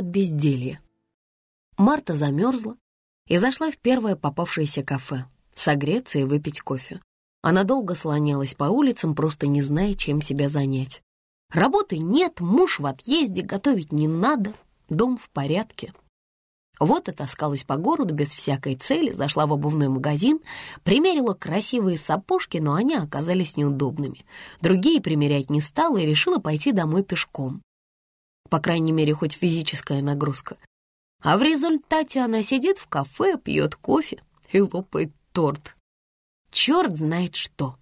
От безделья. Марта замерзла и зашла в первое попавшееся кафе согреться и выпить кофе. Она долго слонялась по улицам, просто не зная, чем себя занять. Работы нет, муж в отъезде, готовить не надо, дом в порядке. Вот и таскалась по городу без всякой цели, зашла в обувной магазин, примерила красивые сапожки, но они оказались неудобными. Другие примерять не стала и решила пойти домой пешком. По крайней мере, хоть физическая нагрузка. А в результате она сидит в кафе, пьет кофе и лопает торт. Черт знает что.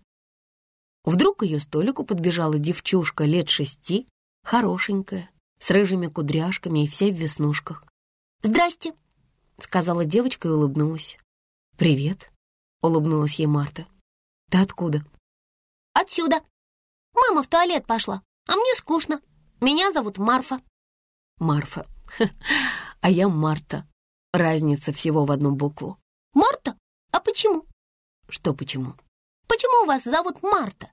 Вдруг к ее столику подбежала девчушка лет шести, хорошенькая, с рыжими кудряшками и вся в веснушках. «Здрасте», — сказала девочка и улыбнулась. «Привет», — улыбнулась ей Марта. «Ты откуда?» «Отсюда. Мама в туалет пошла, а мне скучно. Меня зовут Марфа». «Марфа. А я Марта. Разница всего в одну букву». «Марта? А почему?» «Что почему?» «Почему вас зовут Марта?»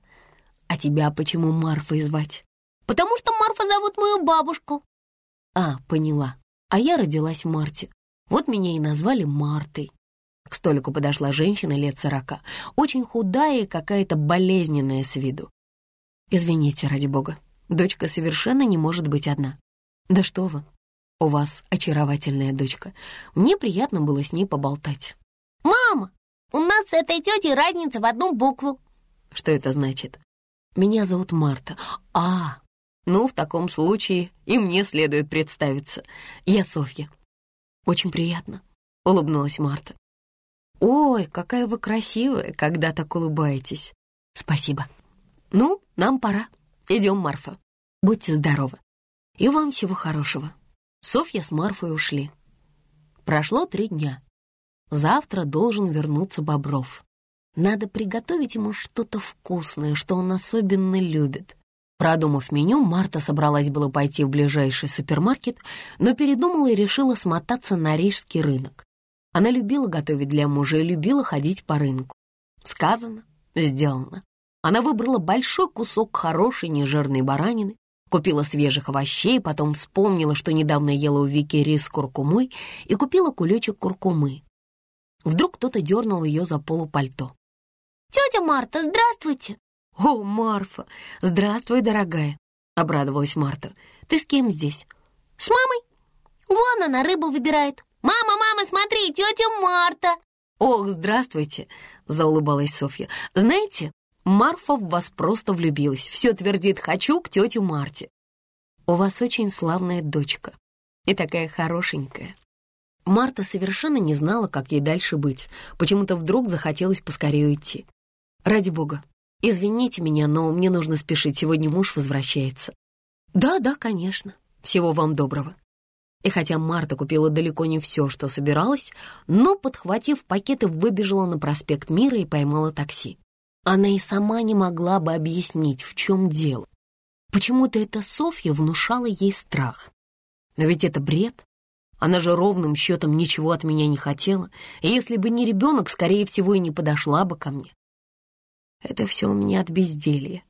«А тебя почему Марфой звать?» «Потому что Марфа зовут мою бабушку». «А, поняла. А я родилась в марте. Вот меня и назвали Мартой». К столику подошла женщина лет сорока, очень худая и какая-то болезненная с виду. «Извините, ради бога, дочка совершенно не может быть одна». «Да что вы, у вас очаровательная дочка. Мне приятно было с ней поболтать». «Мама, у нас с этой тетей разница в одну букву». «Что это значит?» «Меня зовут Марта». «А, ну, в таком случае и мне следует представиться. Я Софья». «Очень приятно», — улыбнулась Марта. «Ой, какая вы красивая, когда так улыбаетесь. Спасибо. Ну, нам пора. Идем, Марфа. Будьте здоровы. И вам всего хорошего». Софья с Марфой ушли. Прошло три дня. Завтра должен вернуться Бобров. Надо приготовить ему что-то вкусное, что он особенно любит. Продумав меню, Марта собралась было пойти в ближайший супермаркет, но передумала и решила смотаться на рижский рынок. Она любила готовить для мужа и любила ходить по рынку. Сказано, сделано. Она выбрала большой кусок хорошей нежирной баранины, купила свежих овощей, потом вспомнила, что недавно ела у Вики рис с куркумой и купила кулечек куркумы. Вдруг кто-то дернул ее за полупальто. «Тетя Марта, здравствуйте!» «О, Марфа! Здравствуй, дорогая!» — обрадовалась Марта. «Ты с кем здесь?» «С мамой. Вон она рыбу выбирает. Мама, мама, смотри, тетя Марта!» «Ох, здравствуйте!» — заулыбалась Софья. «Знаете, Марфа в вас просто влюбилась. Все твердит «хочу к тете Марте». У вас очень славная дочка и такая хорошенькая. Марта совершенно не знала, как ей дальше быть. Почему-то вдруг захотелось поскорее уйти. «Ради бога, извините меня, но мне нужно спешить, сегодня муж возвращается». «Да, да, конечно. Всего вам доброго». И хотя Марта купила далеко не все, что собиралась, но, подхватив пакеты, выбежала на проспект Мира и поймала такси. Она и сама не могла бы объяснить, в чем дело. Почему-то эта Софья внушала ей страх. Но ведь это бред. Она же ровным счетом ничего от меня не хотела, и если бы не ребенок, скорее всего, и не подошла бы ко мне. Это все у меня от безделья.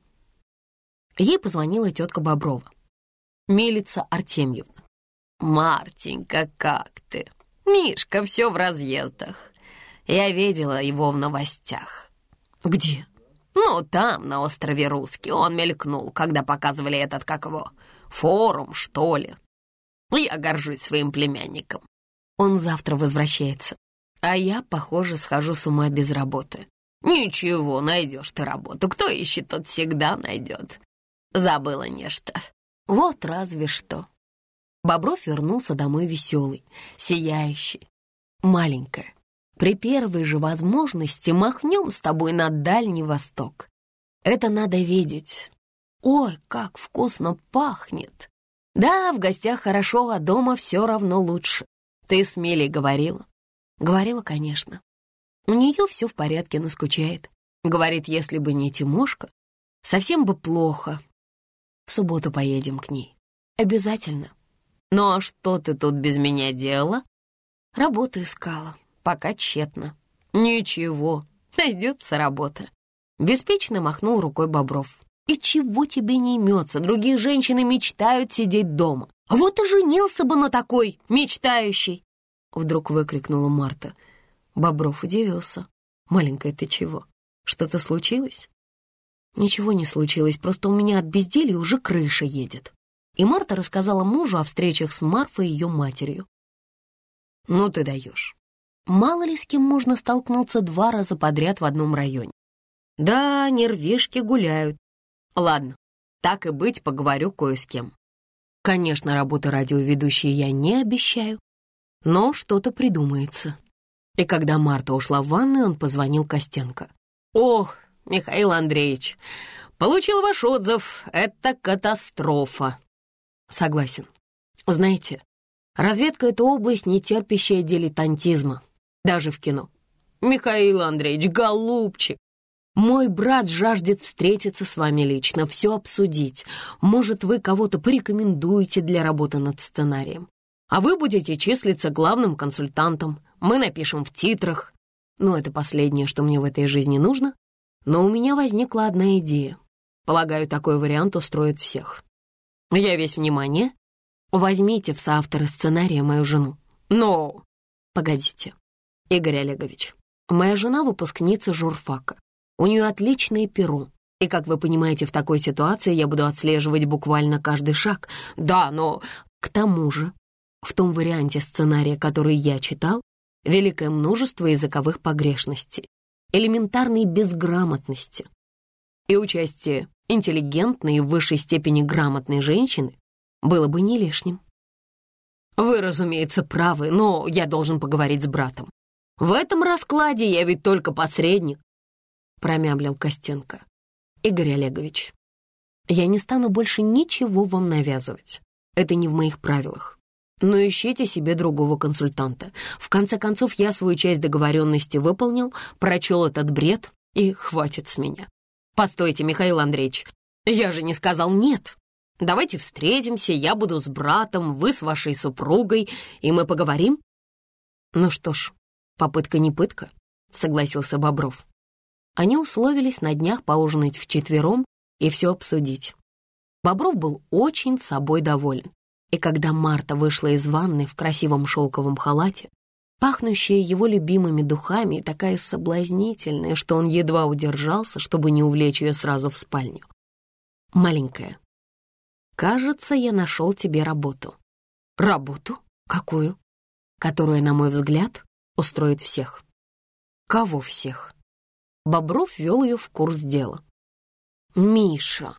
Ей позвонила тетка Боброва. Милица Артемьевна. «Мартенька, как ты? Мишка все в разъездах. Я видела его в новостях». «Где?» «Ну, там, на острове Русский. Он мелькнул, когда показывали этот, как его, форум, что ли. Я горжусь своим племянником. Он завтра возвращается, а я, похоже, схожу с ума без работы. Ничего, найдешь ты работу. Кто ищет, тот всегда найдет. Забыла нечто. Вот разве что. Бобров вернулся домой веселый, сияющий. Маленькая, при первой же возможности махнем с тобой на Дальний Восток. Это надо видеть. Ой, как вкусно пахнет. Да, в гостях хорошо, а дома все равно лучше. Ты с Милей говорила? Говорила, конечно. У нее все в порядке, наскучает. Говорит, если бы не Тимошка, совсем бы плохо. В субботу поедем к ней. Обязательно. Ну а что ты тут без меня делала? Работу искала, пока тщетно. Ничего, найдется работа. Беспечно махнул рукой Бобров. И чего тебе не имется? Другие женщины мечтают сидеть дома. Вот и женился бы на такой, мечтающий!» Вдруг выкрикнула Марта. Бобров удивился. «Маленькая, ты чего? Что-то случилось?» «Ничего не случилось, просто у меня от безделья уже крыша едет». И Марта рассказала мужу о встречах с Марфой и ее матерью. «Ну ты даешь. Мало ли с кем можно столкнуться два раза подряд в одном районе. Да, нервишки гуляют. Ладно, так и быть, поговорю кое с кем. Конечно, работы радиоведущей я не обещаю, но что-то придумается. И когда Марта ушла в ванную, он позвонил Костенко. «Ох, Михаил Андреевич, получил ваш отзыв. Это катастрофа». «Согласен. Знаете, разведка — это область, не терпящая дилетантизма, даже в кино. Михаил Андреевич, голубчик, мой брат жаждет встретиться с вами лично, все обсудить. Может, вы кого-то порекомендуете для работы над сценарием. А вы будете числиться главным консультантом. Мы напишем в титрах. Ну, это последнее, что мне в этой жизни нужно. Но у меня возникла одна идея. Полагаю, такой вариант устроит всех. Я весь внимание. Возьмите в соавторы сценария мою жену. Но... Погодите, Игорь Олегович, моя жена выпускница журфака. У нее отличное перо. И, как вы понимаете, в такой ситуации я буду отслеживать буквально каждый шаг. Да, но к тому же в том варианте сценария, который я читал, великое множество языковых погрешностей, элементарной безграмотности и участие интеллигентной и в высшей степени грамотной женщины было бы не лишним. Вы, разумеется, правы, но я должен поговорить с братом. В этом раскладе я ведь только посредник, промямлил Костенко. Игорь Олегович, я не стану больше ничего вам навязывать. Это не в моих правилах. Но ищите себе другого консультанта. В конце концов, я свою часть договоренности выполнил, прочел этот бред, и хватит с меня. Постойте, Михаил Андреевич, я же не сказал «нет». Давайте встретимся, я буду с братом, вы с вашей супругой, и мы поговорим. Ну что ж, попытка не пытка, согласился Бобров. Они условились на днях поужинать вчетвером и все обсудить. Бобров был очень собой доволен. И когда Марта вышла из ванны в красивом шелковом халате, пахнущая его любимыми духами и такая соблазнительная, что он едва удержался, чтобы не увлечь ее сразу в спальню. «Маленькая, кажется, я нашел тебе работу». «Работу? Какую?» «Которая, на мой взгляд, устроит всех». «Кого всех?» Бобров вел ее в курс дела. «Миша,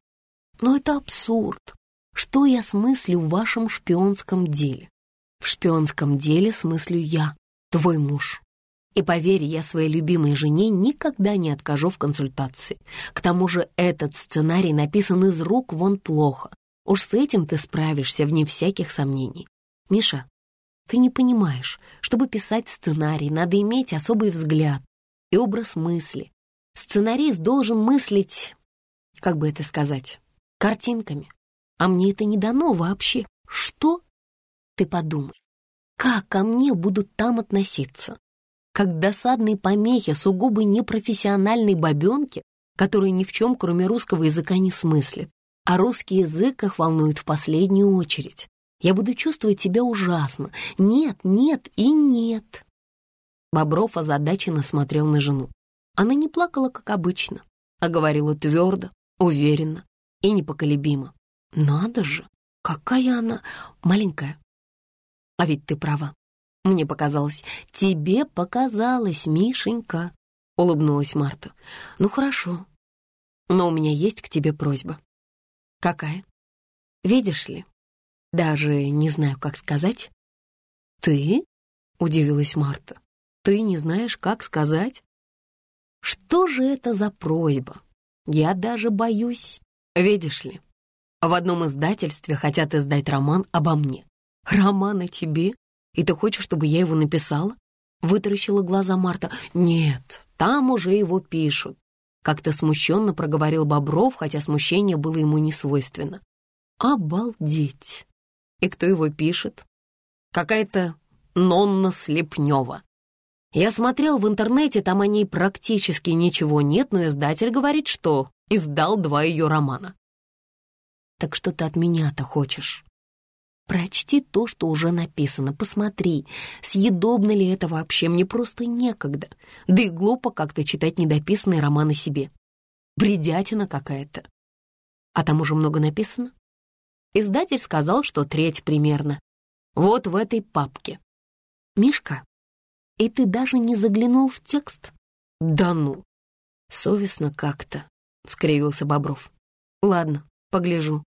ну это абсурд. Что я смыслю в вашем шпионском деле? В шпионском деле смыслю я, твой муж. И поверь, я своей любимой жене никогда не откажу в консультации. К тому же этот сценарий написан из рук вон плохо. Уж с этим ты справишься, вне всяких сомнений. Миша, ты не понимаешь, чтобы писать сценарий, надо иметь особый взгляд и образ мысли. Сценарист должен мыслить, как бы это сказать, картинками. А мне это не дано вообще. Что? Ты подумай, как ко мне будут там относиться? Как к досадной помехе сугубо непрофессиональной бабенки, которая ни в чем, кроме русского языка, не смыслит. А русский язык их волнует в последнюю очередь. Я буду чувствовать себя ужасно. Нет, нет и нет. Бобров озадаченно смотрел на жену. Она не плакала, как обычно, а говорила твердо, уверенно и непоколебимо. Надо же, какая она маленькая. А ведь ты права. Мне показалось, тебе показалось, Мишенька, улыбнулась Марта. Ну хорошо, но у меня есть к тебе просьба. Какая? Видишь ли, даже не знаю, как сказать. Ты? Удивилась Марта. Ты не знаешь, как сказать? Что же это за просьба? Я даже боюсь. Видишь ли, в одном издательстве хотят издать роман обо мне. Роман о тебе? И ты хочешь, чтобы я его написала? Вытаращила глаза Марта. Нет, там уже его пишут. Как-то смущенно проговорил Бобров, хотя смущение было ему не свойственно. Обалдеть! И кто его пишет? Какая-то Нонна Слепнева. Я смотрел в интернете, там о ней практически ничего нет, но издатель говорит, что издал два ее романа. Так что ты от меня-то хочешь? Прочти то, что уже написано, посмотри, съедобно ли это вообще, мне просто некогда. Да и глупо как-то читать недописанные романы себе. Бредятина какая-то. А там уже много написано? Издатель сказал, что треть примерно. Вот в этой папке. Мишка, и ты даже не заглянул в текст? Да ну! Совестно как-то, — скривился Бобров. Ладно, погляжу.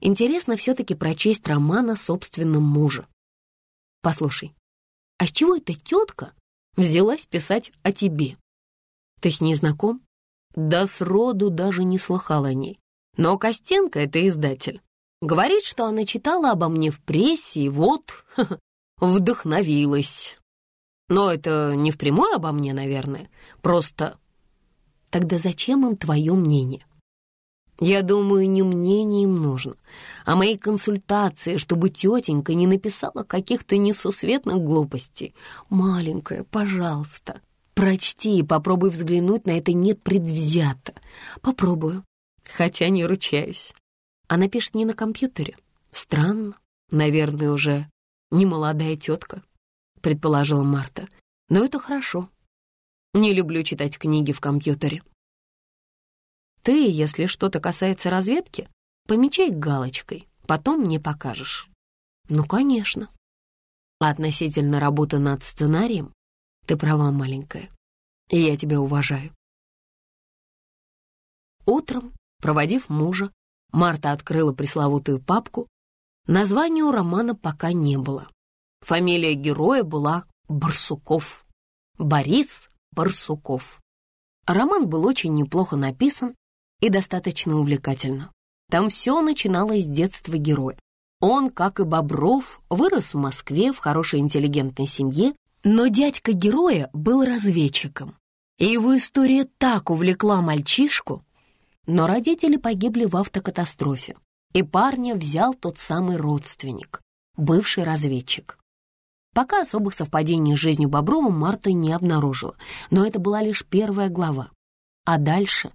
Интересно все-таки прочесть роман о собственном муже. Послушай, а с чего эта тетка взялась писать о тебе? Ты с ней знаком? Да сроду даже не слыхал о ней. Но Костенко — это издатель. Говорит, что она читала обо мне в прессе, и вот вдохновилась. Но это не впрямую обо мне, наверное. Просто... Тогда зачем им твое мнение? Я думаю, не мне им нужно, а мои консультации, чтобы тетенька не написала каких-то несусветных глупостей. Маленькая, пожалуйста, прочти и попробуй взглянуть на это непредвзято. Попробую, хотя не ручаюсь. Она пишет не на компьютере. Странно, наверное, уже не молодая тетка, предположила Марта. Но это хорошо. Не люблю читать книги в компьютере. Ты, если что-то касается разведки, помечай галочкой, потом мне покажешь. Ну, конечно. Относительно работы над сценарием, ты права, маленькая, и я тебя уважаю. Утром, проводив мужа, Марта открыла пресловутую папку. Названия у романа пока не было. Фамилия героя была Барсуков. Борис Барсуков. Роман был очень неплохо написан и достаточно увлекательно. Там все начиналось с детства героя. Он, как и Бобров, вырос в Москве в хорошей интеллигентной семье, но дядька героя был разведчиком. И его история так увлекла мальчишку, но родители погибли в автокатастрофе, и парня взял тот самый родственник, бывший разведчик. Пока особых совпадений с жизнью Боброва Марта не обнаружила, но это была лишь первая глава. А дальше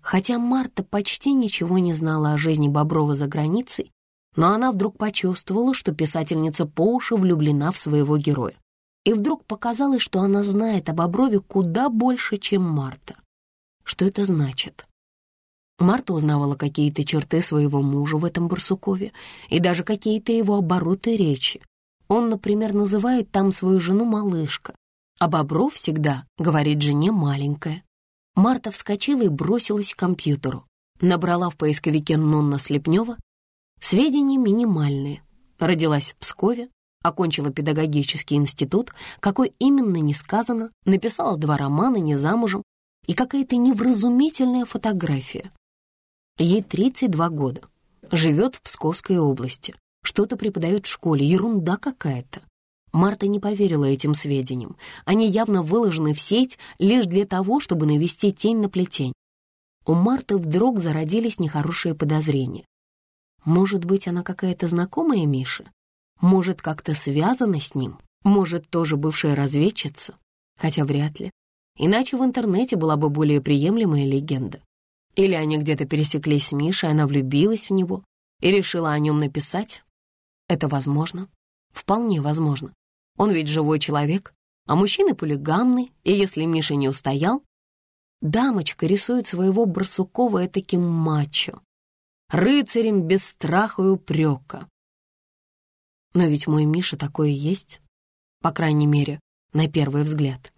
Хотя Марта почти ничего не знала о жизни Боброва за границей, но она вдруг почувствовала, что писательница по уши влюблена в своего героя. И вдруг показалось, что она знает о Боброве куда больше, чем Марта. Что это значит? Марта узнавала какие-то черты своего мужа в этом Барсукове и даже какие-то его обороты речи. Он, например, называет там свою жену малышка, а Бобров всегда говорит жене маленькая. Марта вскочила и бросилась к компьютеру. Набрала в поисковике Нонна Слепнева. Сведения минимальные. Родилась в Пскове, окончила педагогический институт, какой именно не сказано, написала два романа, не замужем, и какая-то невразумительная фотография. Ей 32 года, живет в Псковской области, что-то преподает в школе, ерунда какая-то. Марта не поверила этим сведениям. Они явно выложены в сеть лишь для того, чтобы навести тень на плетень. У Марты вдруг зародились нехорошие подозрения. Может быть, она какая-то знакомая Мише? Может, как-то связана с ним? Может, тоже бывшая разведчица? Хотя вряд ли. Иначе в интернете была бы более приемлемая легенда. Или они где-то пересеклись с Мишей, она влюбилась в него и решила о нем написать? Это возможно. Вполне возможно. Он ведь живой человек, а мужчины полигамны, и если Миша не устоял, дамочка рисует своего Барсукова таким мачо, рыцарем без страха и упрека. Но ведь мой Миша такое есть, по крайней мере, на первый взгляд.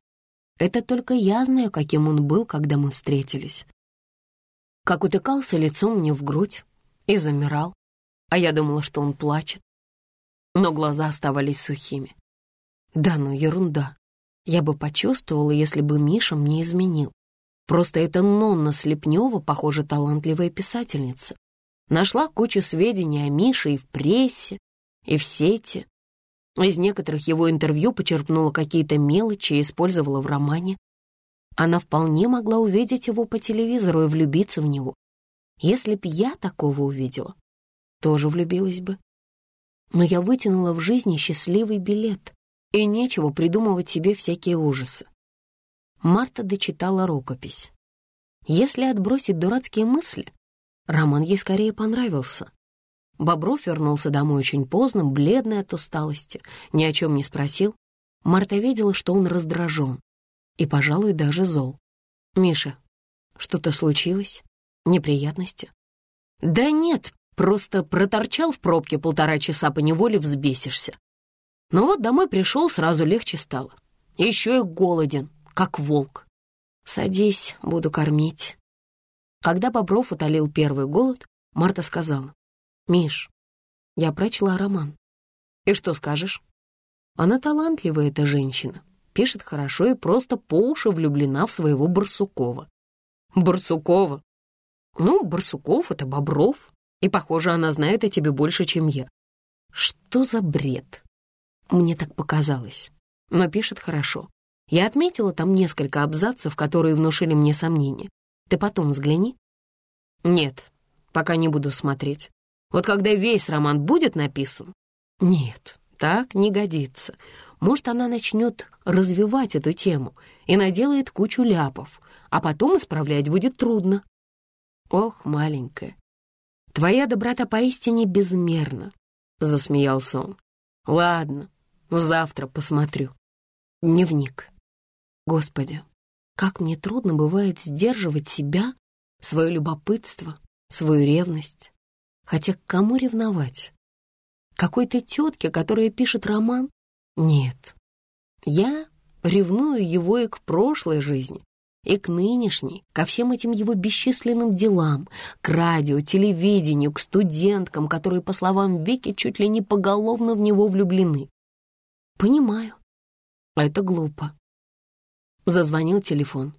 Это только я знаю, каким он был, когда мы встретились. Как утыкался лицом мне в грудь и замирал, а я думала, что он плачет, но глаза оставались сухими. Да ну, ерунда. Я бы почувствовала, если бы Миша мне изменил. Просто эта Нонна Слепнева, похоже, талантливая писательница. Нашла кучу сведений о Мише и в прессе, и в сети. Из некоторых его интервью почерпнула какие-то мелочи и использовала в романе. Она вполне могла увидеть его по телевизору и влюбиться в него. Если б я такого увидела, тоже влюбилась бы. Но я вытянула в жизни счастливый билет и нечего придумывать себе всякие ужасы. Марта дочитала рукопись. Если отбросить дурацкие мысли, роман ей скорее понравился. Бобров вернулся домой очень поздно, бледный от усталости, ни о чем не спросил. Марта видела, что он раздражен и, пожалуй, даже зол. «Миша, что-то случилось? Неприятности?» «Да нет, просто проторчал в пробке полтора часа, по неволе взбесишься. Но вот домой пришел, сразу легче стало. Еще и голоден, как волк. Садись, буду кормить». Когда Бобров утолил первый голод, Марта сказала, «Миш, я прочла роман. И что скажешь?» Она талантливая, эта женщина. Пишет хорошо и просто по уши влюблена в своего Барсукова. Барсукова? Ну, Барсуков — это Бобров. И, похоже, она знает о тебе больше, чем я. Что за бред? Мне так показалось. Но пишет хорошо. Я отметила там несколько абзацев, которые внушили мне сомнения. Ты потом взгляни. Нет, пока не буду смотреть. Вот когда весь роман будет написан... Нет, так не годится. Может, она начнет развивать эту тему и наделает кучу ляпов, а потом исправлять будет трудно. Ох, маленькая, твоя доброта поистине безмерна, — засмеялся он. Ладно, завтра посмотрю. Дневник. Господи, как мне трудно бывает сдерживать себя, свое любопытство, свою ревность. Хотя к кому ревновать? Какой-то тетке, которая пишет роман? Нет. Я ревную его и к прошлой жизни, и к нынешней, ко всем этим его бесчисленным делам, к радио, телевидению, к студенткам, которые, по словам Вики, чуть ли не поголовно в него влюблены. Понимаю. Это глупо. Зазвонил телефон.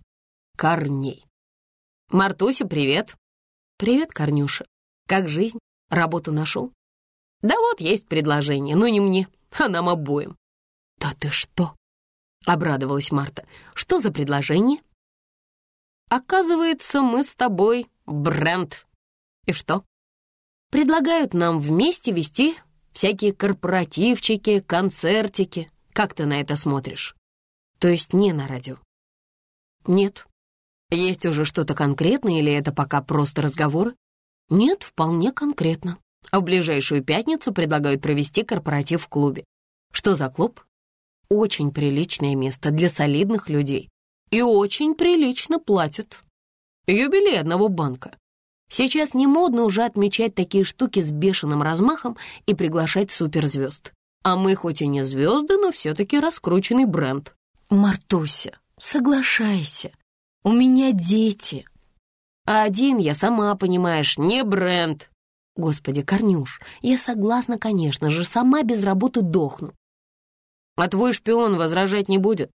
Корней. «Мартуся, привет!» «Привет, Корнюша. Как жизнь? Работу нашел?» «Да вот есть предложение, но не мне, а нам обоим». «Да ты что?» — обрадовалась Марта. «Что за предложение?» «Оказывается, мы с тобой бренд. И что?» «Предлагают нам вместе вести всякие корпоративчики, концертики. Как ты на это смотришь?» «То есть не на радио?» «Нет». «Есть уже что-то конкретное или это пока просто разговоры?» «Нет, вполне конкретно. А в ближайшую пятницу предлагают провести корпоратив в клубе. Что за клуб? Очень приличное место для солидных людей. И очень прилично платят. Юбилей одного банка. Сейчас не модно уже отмечать такие штуки с бешеным размахом и приглашать суперзвезд. А мы хоть и не звезды, но все-таки раскрученный бренд. Мартуся, соглашайся. У меня дети. А один я, сама понимаешь, не бренд. Господи, Корнюш, я согласна, конечно же, сама без работы дохну. А твой шпион возражать не будет.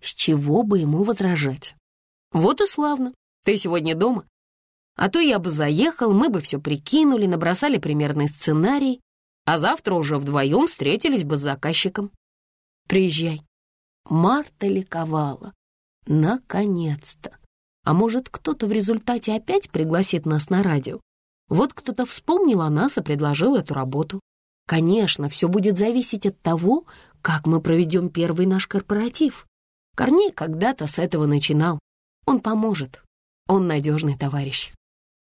С чего бы ему возражать? Вот и славно. Ты сегодня дома? А то я бы заехал, мы бы все прикинули, набросали примерный сценарий, а завтра уже вдвоем встретились бы с заказчиком. Приезжай. Марта ликовала. Наконец-то. А может, кто-то в результате опять пригласит нас на радио? Вот кто-то вспомнил о нас и предложил эту работу. Конечно, все будет зависеть от того, как мы проведем первый наш корпоратив. Корней когда-то с этого начинал. Он поможет. Он надежный товарищ.